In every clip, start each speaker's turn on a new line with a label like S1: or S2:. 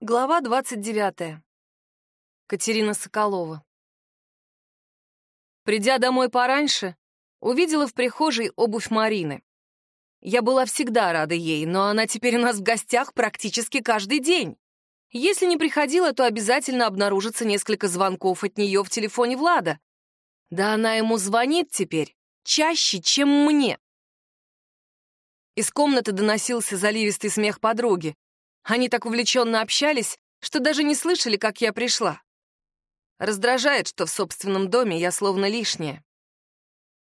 S1: Глава 29. Катерина Соколова. Придя домой пораньше, увидела в прихожей обувь Марины. Я была всегда рада ей, но она теперь у нас в гостях практически каждый день. Если не приходила, то обязательно обнаружится несколько звонков от нее в телефоне Влада. Да она ему звонит теперь чаще, чем мне. Из комнаты доносился заливистый смех подруги. Они так увлеченно общались, что даже не слышали, как я пришла. Раздражает, что в собственном доме я словно лишняя.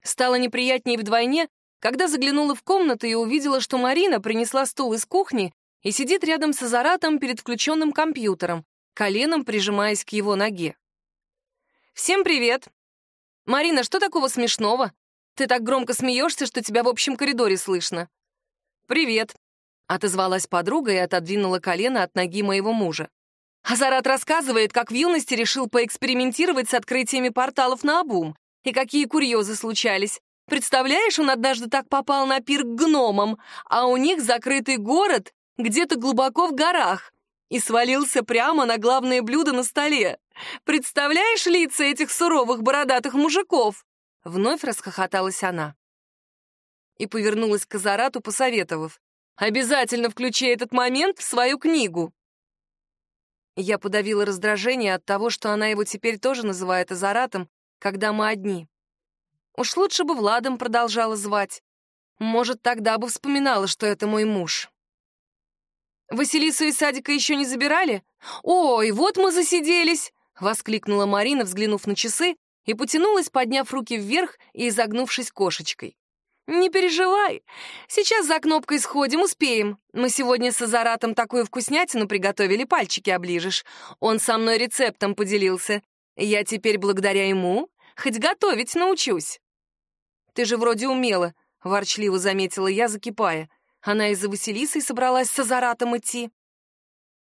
S1: Стало неприятнее вдвойне, когда заглянула в комнату и увидела, что Марина принесла стул из кухни и сидит рядом с Азаратом перед включенным компьютером, коленом прижимаясь к его ноге. «Всем привет!» «Марина, что такого смешного? Ты так громко смеешься, что тебя в общем коридоре слышно». «Привет!» Отозвалась подруга и отодвинула колено от ноги моего мужа. Азарат рассказывает, как в юности решил поэкспериментировать с открытиями порталов на обум, и какие курьезы случались. Представляешь, он однажды так попал на пир к гномам, а у них закрытый город где-то глубоко в горах, и свалился прямо на главное блюдо на столе. Представляешь лица этих суровых бородатых мужиков? Вновь расхохоталась она. И повернулась к Азарату, посоветовав. Обязательно включи этот момент в свою книгу. Я подавила раздражение от того, что она его теперь тоже называет Азаратом, когда мы одни. Уж лучше бы Владом продолжала звать. Может, тогда бы вспоминала, что это мой муж. «Василису из садика еще не забирали? Ой, вот мы засиделись!» — воскликнула Марина, взглянув на часы, и потянулась, подняв руки вверх и изогнувшись кошечкой. «Не переживай. Сейчас за кнопкой сходим, успеем. Мы сегодня с Азаратом такую вкуснятину приготовили, пальчики оближешь. Он со мной рецептом поделился. Я теперь благодаря ему хоть готовить научусь». «Ты же вроде умела», — ворчливо заметила я, закипая. Она из-за Василисы собралась с Азаратом идти.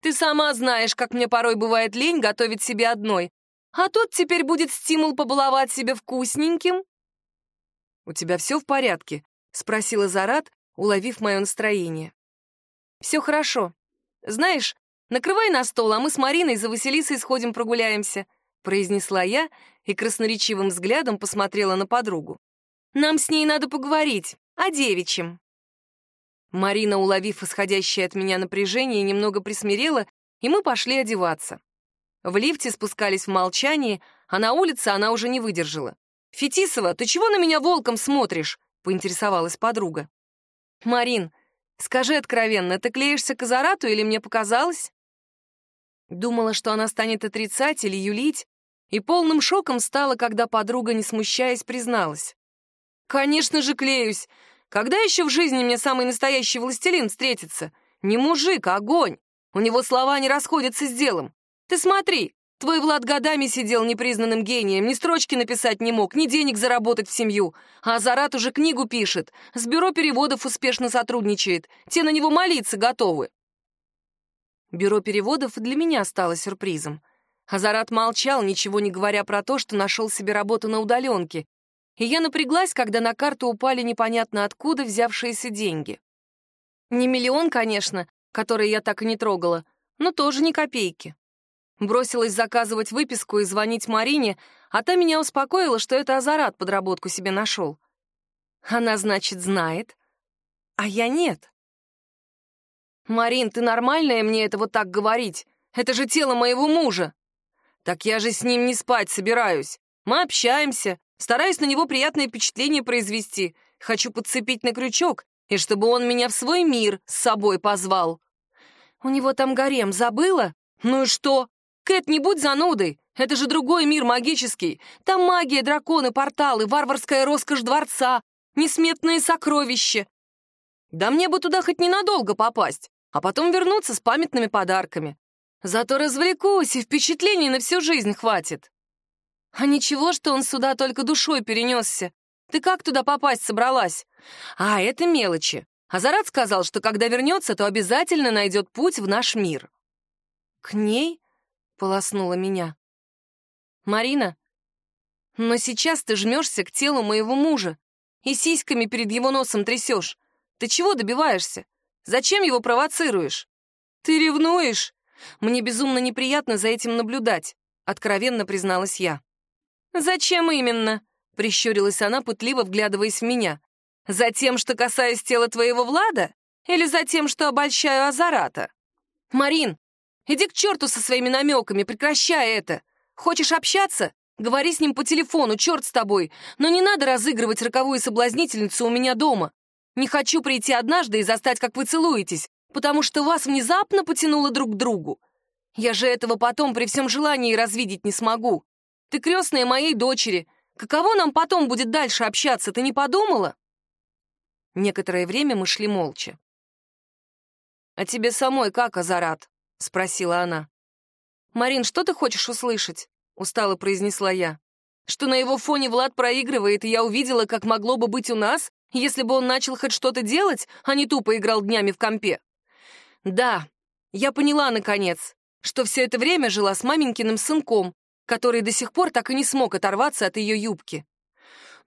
S1: «Ты сама знаешь, как мне порой бывает лень готовить себе одной. А тут теперь будет стимул побаловать себя вкусненьким, «У тебя все в порядке?» — спросила Зарат, уловив мое настроение. «Все хорошо. Знаешь, накрывай на стол, а мы с Мариной за Василисой сходим прогуляемся», — произнесла я и красноречивым взглядом посмотрела на подругу. «Нам с ней надо поговорить, о девичьем». Марина, уловив исходящее от меня напряжение, немного присмирела, и мы пошли одеваться. В лифте спускались в молчании, а на улице она уже не выдержала. «Фетисова, ты чего на меня волком смотришь?» — поинтересовалась подруга. «Марин, скажи откровенно, ты клеишься к Азарату или мне показалось?» Думала, что она станет отрицать или юлить, и полным шоком стала, когда подруга, не смущаясь, призналась. «Конечно же клеюсь! Когда еще в жизни мне самый настоящий властелин встретится? Не мужик, а огонь! У него слова не расходятся с делом. Ты смотри, Твой Влад годами сидел непризнанным гением, ни строчки написать не мог, ни денег заработать в семью. А Азарат уже книгу пишет, с бюро переводов успешно сотрудничает. Те на него молиться готовы. Бюро переводов для меня стало сюрпризом. Азарат молчал, ничего не говоря про то, что нашел себе работу на удаленке. И я напряглась, когда на карту упали непонятно откуда взявшиеся деньги. Не миллион, конечно, который я так и не трогала, но тоже ни копейки. Бросилась заказывать выписку и звонить Марине, а та меня успокоила, что это Азарат подработку себе нашел. Она, значит, знает, а я нет. «Марин, ты нормальная мне это вот так говорить? Это же тело моего мужа!» «Так я же с ним не спать собираюсь. Мы общаемся, стараюсь на него приятное впечатление произвести. Хочу подцепить на крючок, и чтобы он меня в свой мир с собой позвал». «У него там гарем, забыла? Ну и что? Кэт, не будь занудой! Это же другой мир магический. Там магия, драконы, порталы, варварская роскошь дворца, несметные сокровища. Да мне бы туда хоть ненадолго попасть, а потом вернуться с памятными подарками. Зато развлекусь, и впечатлений на всю жизнь хватит. А ничего, что он сюда только душой перенесся. Ты как туда попасть собралась? А, это мелочи. Азарат сказал, что когда вернется, то обязательно найдет путь в наш мир. К ней? Полоснула меня. «Марина, но сейчас ты жмешься к телу моего мужа и сиськами перед его носом трясешь. Ты чего добиваешься? Зачем его провоцируешь? Ты ревнуешь? Мне безумно неприятно за этим наблюдать, откровенно призналась я. Зачем именно? Прищурилась она, пытливо вглядываясь в меня. За тем, что касаюсь тела твоего Влада? Или за тем, что обольщаю Азарата? Марин, иди к черту со своими намеками, прекращай это. Хочешь общаться? Говори с ним по телефону, черт с тобой. Но не надо разыгрывать роковую соблазнительницу у меня дома. Не хочу прийти однажды и застать, как вы целуетесь, потому что вас внезапно потянуло друг к другу. Я же этого потом при всем желании развидеть не смогу. Ты крестная моей дочери. Каково нам потом будет дальше общаться, ты не подумала?» Некоторое время мы шли молча. «А тебе самой как, Азарат?» — спросила она. «Марин, что ты хочешь услышать?» — устало произнесла я. «Что на его фоне Влад проигрывает, и я увидела, как могло бы быть у нас, если бы он начал хоть что-то делать, а не тупо играл днями в компе. Да, я поняла, наконец, что все это время жила с маменькиным сынком, который до сих пор так и не смог оторваться от ее юбки.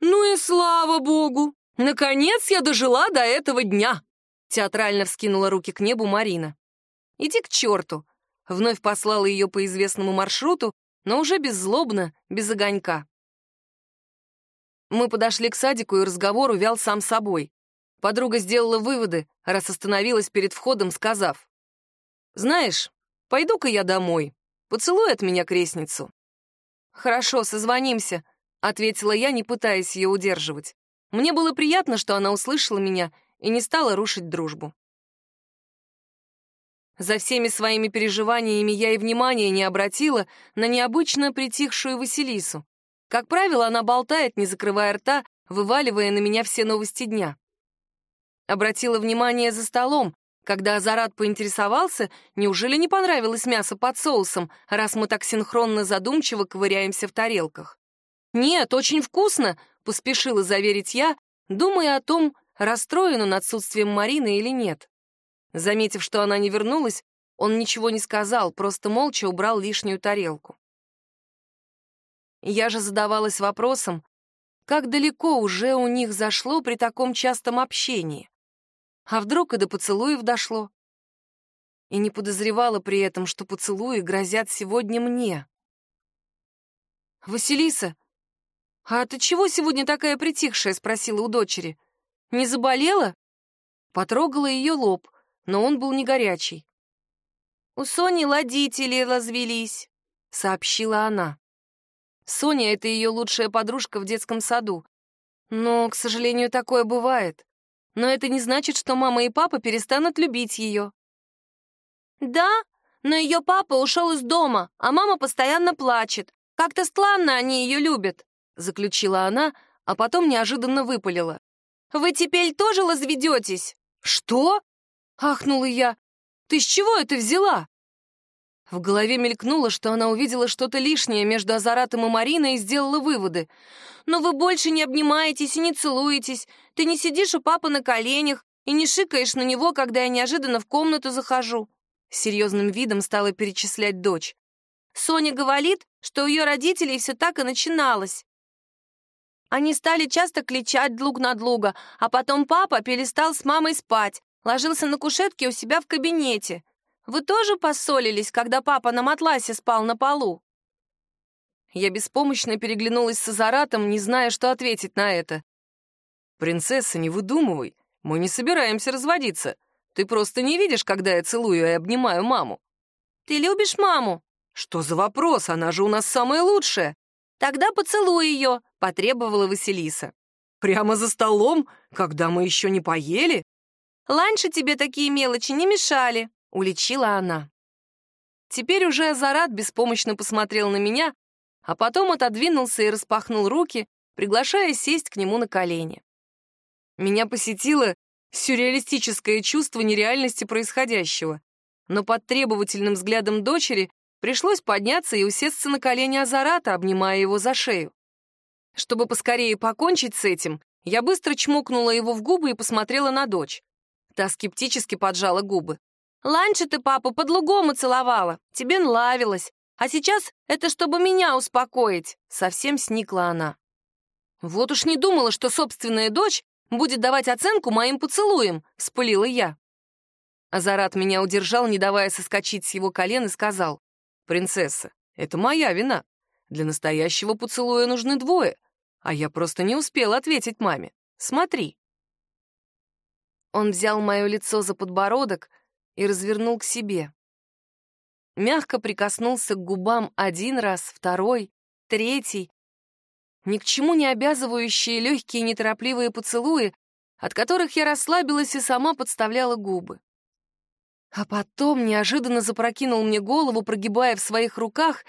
S1: «Ну и слава богу! Наконец я дожила до этого дня!» Театрально вскинула руки к небу Марина. «Иди к черту!» Вновь послала ее по известному маршруту, но уже беззлобно, без огонька. Мы подошли к садику, и разговор увял сам собой. Подруга сделала выводы, раз остановилась перед входом, сказав. «Знаешь, пойду-ка я домой. Поцелуй от меня крестницу». «Хорошо, созвонимся», — ответила я, не пытаясь ее удерживать. Мне было приятно, что она услышала меня и не стала рушить дружбу. За всеми своими переживаниями я и внимания не обратила на необычно притихшую Василису. Как правило, она болтает, не закрывая рта, вываливая на меня все новости дня. Обратила внимание за столом, когда Азарат поинтересовался, неужели не понравилось мясо под соусом, раз мы так синхронно задумчиво ковыряемся в тарелках. «Нет, очень вкусно», — поспешила заверить я, думая о том, расстроен он отсутствием Марины или нет. Заметив, что она не вернулась, он ничего не сказал, просто молча убрал лишнюю тарелку. Я же задавалась вопросом, как далеко уже у них зашло при таком частом общении. А вдруг и до поцелуев дошло? И не подозревала при этом, что поцелуи грозят сегодня мне. «Василиса, а ты чего сегодня такая притихшая?» — спросила у дочери. «Не заболела?» Потрогала ее лоб, но он был не горячий. «У Сони ладители развелись», — сообщила она. Соня — это ее лучшая подружка в детском саду. Но, к сожалению, такое бывает но это не значит, что мама и папа перестанут любить ее. Да, но ее папа ушел из дома, а мама постоянно плачет. Как-то странно они ее любят, заключила она, а потом неожиданно выпалила. Вы теперь тоже разведетесь? Что? Ахнула я. Ты с чего это взяла? В голове мелькнуло, что она увидела что-то лишнее между Азаратом и Мариной и сделала выводы. «Но вы больше не обнимаетесь и не целуетесь. Ты не сидишь у папы на коленях и не шикаешь на него, когда я неожиданно в комнату захожу». Серьезным видом стала перечислять дочь. Соня говорит, что у ее родителей все так и начиналось. Они стали часто кричать друг на друга, а потом папа перестал с мамой спать, ложился на кушетке у себя в кабинете. Вы тоже поссорились, когда папа на матласе спал на полу?» Я беспомощно переглянулась с Азаратом, не зная, что ответить на это. «Принцесса, не выдумывай. Мы не собираемся разводиться. Ты просто не видишь, когда я целую и обнимаю маму». «Ты любишь маму?» «Что за вопрос? Она же у нас самая лучшая». «Тогда поцелуй ее», — потребовала Василиса. «Прямо за столом, когда мы еще не поели?» «Раньше тебе такие мелочи не мешали», — уличила она. Теперь уже Азарат беспомощно посмотрел на меня, а потом отодвинулся и распахнул руки, приглашая сесть к нему на колени. Меня посетило сюрреалистическое чувство нереальности происходящего, но под требовательным взглядом дочери пришлось подняться и усесться на колени Азарата, обнимая его за шею. Чтобы поскорее покончить с этим, я быстро чмокнула его в губы и посмотрела на дочь. Та скептически поджала губы. Ланче ты папу под лугом целовала. Тебе нравилось. А сейчас это чтобы меня успокоить. Совсем сникла она. Вот уж не думала, что собственная дочь будет давать оценку моим поцелуям, спылила я. Азарат меня удержал, не давая соскочить с его колен, и сказал, «Принцесса, это моя вина. Для настоящего поцелуя нужны двое, а я просто не успел ответить маме. Смотри». Он взял мое лицо за подбородок и развернул к себе. Мягко прикоснулся к губам один раз, второй, третий. Ни к чему не обязывающие легкие неторопливые поцелуи, от которых я расслабилась и сама подставляла губы. А потом неожиданно запрокинул мне голову, прогибая в своих руках,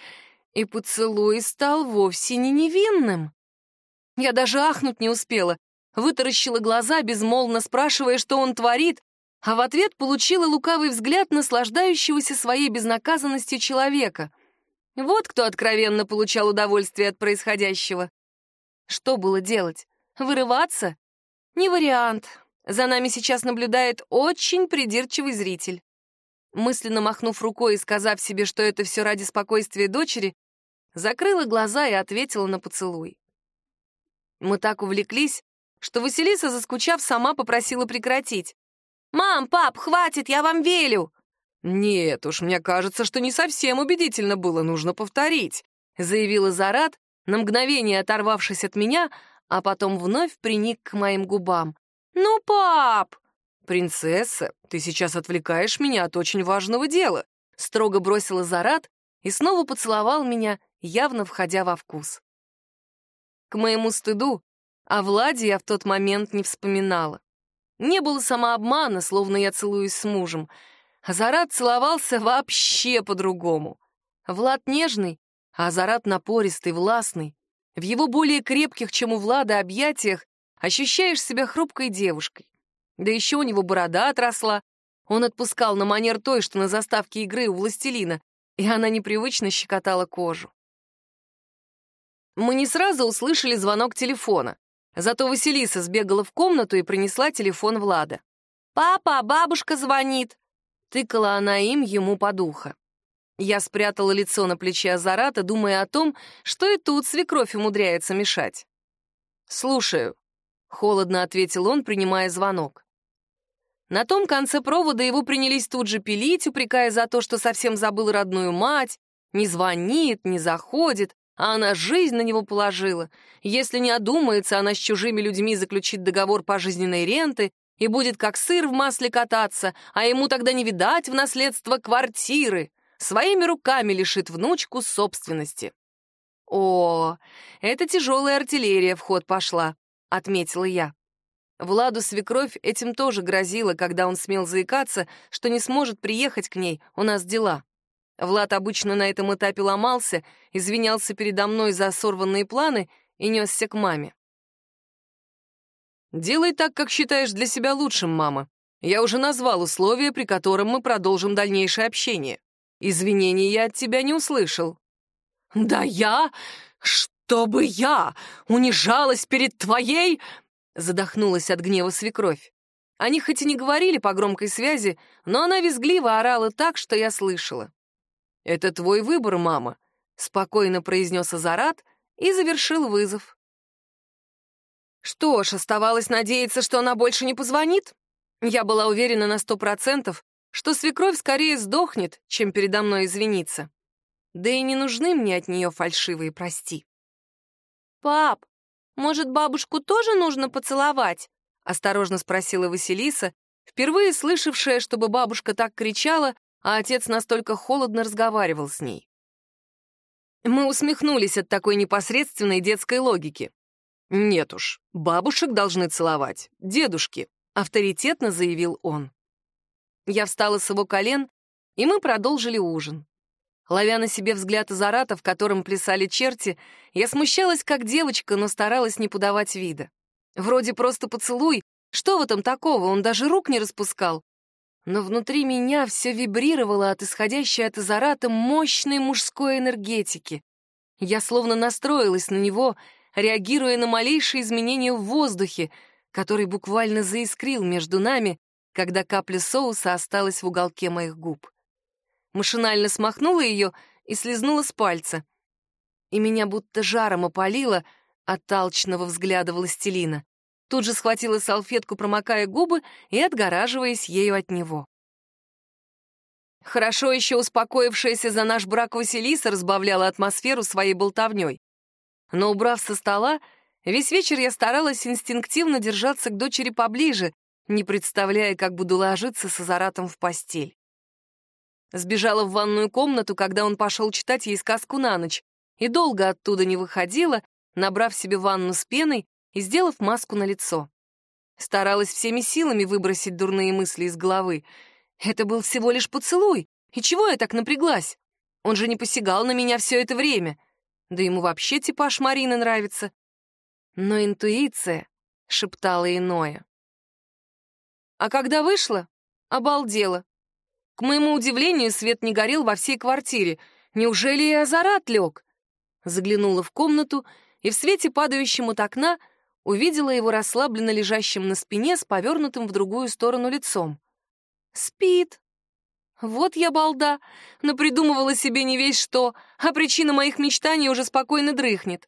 S1: и поцелуй стал вовсе не невинным. Я даже ахнуть не успела, вытаращила глаза, безмолвно спрашивая, что он творит, а в ответ получила лукавый взгляд наслаждающегося своей безнаказанностью человека. Вот кто откровенно получал удовольствие от происходящего. Что было делать? Вырываться? Не вариант. За нами сейчас наблюдает очень придирчивый зритель. Мысленно махнув рукой и сказав себе, что это все ради спокойствия дочери, закрыла глаза и ответила на поцелуй. Мы так увлеклись, что Василиса, заскучав, сама попросила прекратить. «Мам, пап, хватит, я вам велю!» «Нет уж, мне кажется, что не совсем убедительно было, нужно повторить», заявила Зарат, на мгновение оторвавшись от меня, а потом вновь приник к моим губам. «Ну, пап!» «Принцесса, ты сейчас отвлекаешь меня от очень важного дела», строго бросила Зарат и снова поцеловал меня, явно входя во вкус. К моему стыду, о Владе я в тот момент не вспоминала. Не было самообмана, словно я целуюсь с мужем. Азарат целовался вообще по-другому. Влад нежный, а Азарат напористый, властный. В его более крепких, чем у Влада, объятиях ощущаешь себя хрупкой девушкой. Да еще у него борода отросла. Он отпускал на манер той, что на заставке игры у «Властелина», и она непривычно щекотала кожу. Мы не сразу услышали звонок телефона. Зато Василиса сбегала в комнату и принесла телефон Влада. «Папа, бабушка звонит!» Тыкала она им ему под ухо. Я спрятала лицо на плече Азарата, думая о том, что и тут свекровь умудряется мешать. «Слушаю», — холодно ответил он, принимая звонок. На том конце провода его принялись тут же пилить, упрекая за то, что совсем забыл родную мать, не звонит, не заходит, а она жизнь на него положила. Если не одумается, она с чужими людьми заключит договор пожизненной ренты и будет как сыр в масле кататься, а ему тогда не видать в наследство квартиры. Своими руками лишит внучку собственности. «О, это тяжелая артиллерия в ход пошла», — отметила я. Владу свекровь этим тоже грозила, когда он смел заикаться, что не сможет приехать к ней, у нас дела. Влад обычно на этом этапе ломался, извинялся передо мной за сорванные планы и несся к маме. «Делай так, как считаешь для себя лучшим, мама. Я уже назвал условия, при котором мы продолжим дальнейшее общение. Извинений я от тебя не услышал». «Да я? Чтобы я унижалась перед твоей...» Задохнулась от гнева свекровь. Они хоть и не говорили по громкой связи, но она визгливо орала так, что я слышала. «Это твой выбор, мама», — спокойно произнес Азарат и завершил вызов. Что ж, оставалось надеяться, что она больше не позвонит. Я была уверена на сто процентов, что свекровь скорее сдохнет, чем передо мной извиниться. Да и не нужны мне от нее фальшивые прости. «Пап, может, бабушку тоже нужно поцеловать?» — осторожно спросила Василиса, впервые слышавшая, чтобы бабушка так кричала, а отец настолько холодно разговаривал с ней. Мы усмехнулись от такой непосредственной детской логики. «Нет уж, бабушек должны целовать, дедушки», — авторитетно заявил он. Я встала с его колен, и мы продолжили ужин. Ловя на себе взгляд Азарата, в котором плясали черти, я смущалась как девочка, но старалась не подавать вида. Вроде просто поцелуй, что в этом такого, он даже рук не распускал. Но внутри меня все вибрировало от исходящей от Азарата мощной мужской энергетики. Я словно настроилась на него, реагируя на малейшие изменения в воздухе, который буквально заискрил между нами, когда капля соуса осталась в уголке моих губ машинально смахнула ее и слезнула с пальца. И меня будто жаром опалило от толчного взгляда властелина. Тут же схватила салфетку, промокая губы и отгораживаясь ею от него. Хорошо еще успокоившаяся за наш брак Василиса разбавляла атмосферу своей болтовней. Но, убрав со стола, весь вечер я старалась инстинктивно держаться к дочери поближе, не представляя, как буду ложиться с Азаратом в постель. Сбежала в ванную комнату, когда он пошел читать ей сказку на ночь, и долго оттуда не выходила, набрав себе ванну с пеной и сделав маску на лицо. Старалась всеми силами выбросить дурные мысли из головы. Это был всего лишь поцелуй. И чего я так напряглась? Он же не посягал на меня все это время. Да ему вообще типаж Марины нравится. Но интуиция шептала иное. А когда вышла, обалдела. К моему удивлению, свет не горел во всей квартире. Неужели и Азарат лег? Заглянула в комнату и в свете, падающем от окна, увидела его расслабленно лежащим на спине с повернутым в другую сторону лицом. Спит. Вот я балда, напридумывала себе не весь что, а причина моих мечтаний уже спокойно дрыхнет.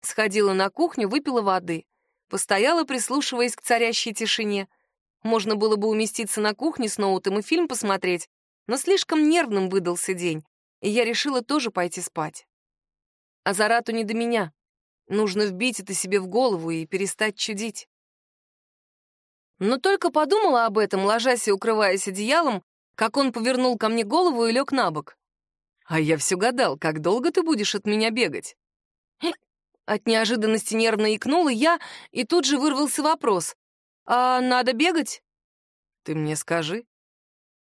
S1: Сходила на кухню, выпила воды. Постояла, прислушиваясь к царящей тишине. Можно было бы уместиться на кухне с ноутом и фильм посмотреть, но слишком нервным выдался день, и я решила тоже пойти спать. А Зарату не до меня. Нужно вбить это себе в голову и перестать чудить. Но только подумала об этом, ложась и укрываясь одеялом, как он повернул ко мне голову и лег на бок. А я все гадал, как долго ты будешь от меня бегать? От неожиданности нервно икнула я, и тут же вырвался вопрос. «А надо бегать?» «Ты мне скажи.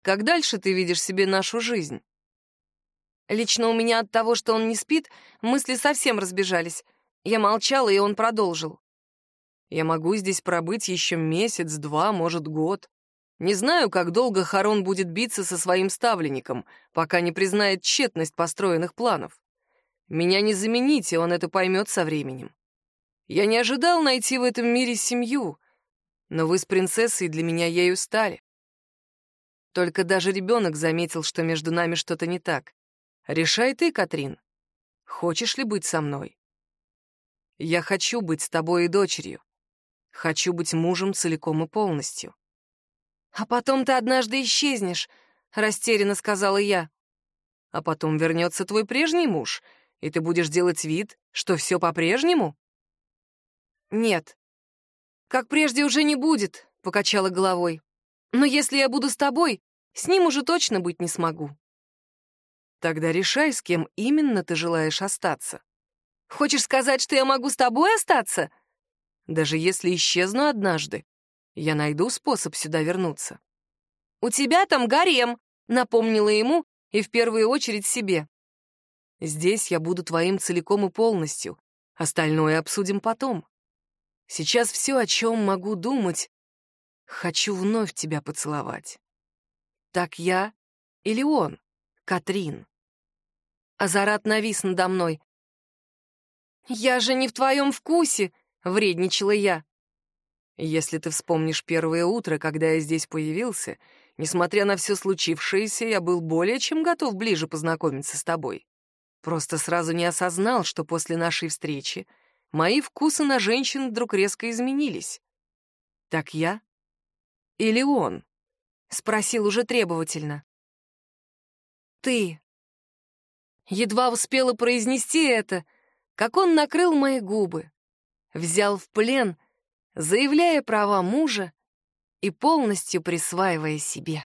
S1: Как дальше ты видишь себе нашу жизнь?» Лично у меня от того, что он не спит, мысли совсем разбежались. Я молчала, и он продолжил. Я могу здесь пробыть еще месяц, два, может, год. Не знаю, как долго Харон будет биться со своим ставленником, пока не признает тщетность построенных планов. Меня не замените, он это поймет со временем. Я не ожидал найти в этом мире семью, но вы с принцессой для меня ею стали. Только даже ребенок заметил, что между нами что-то не так. Решай ты, Катрин. Хочешь ли быть со мной? Я хочу быть с тобой и дочерью. Хочу быть мужем целиком и полностью. «А потом ты однажды исчезнешь», — растерянно сказала я. «А потом вернется твой прежний муж, и ты будешь делать вид, что все по-прежнему?» «Нет, как прежде уже не будет», — покачала головой. «Но если я буду с тобой, с ним уже точно быть не смогу». «Тогда решай, с кем именно ты желаешь остаться». «Хочешь сказать, что я могу с тобой остаться?» Даже если исчезну однажды, я найду способ сюда вернуться. «У тебя там гарем», — напомнила ему и в первую очередь себе. «Здесь я буду твоим целиком и полностью, остальное обсудим потом. Сейчас все, о чем могу думать, хочу вновь тебя поцеловать. Так я или он, Катрин?» Азарат навис надо мной. «Я же не в твоем вкусе!» — вредничала я. «Если ты вспомнишь первое утро, когда я здесь появился, несмотря на все случившееся, я был более чем готов ближе познакомиться с тобой. Просто сразу не осознал, что после нашей встречи мои вкусы на женщин вдруг резко изменились. Так я или он?» — спросил уже требовательно. «Ты». Едва успела произнести это, как он накрыл мои губы взял в плен, заявляя права мужа и полностью присваивая себе.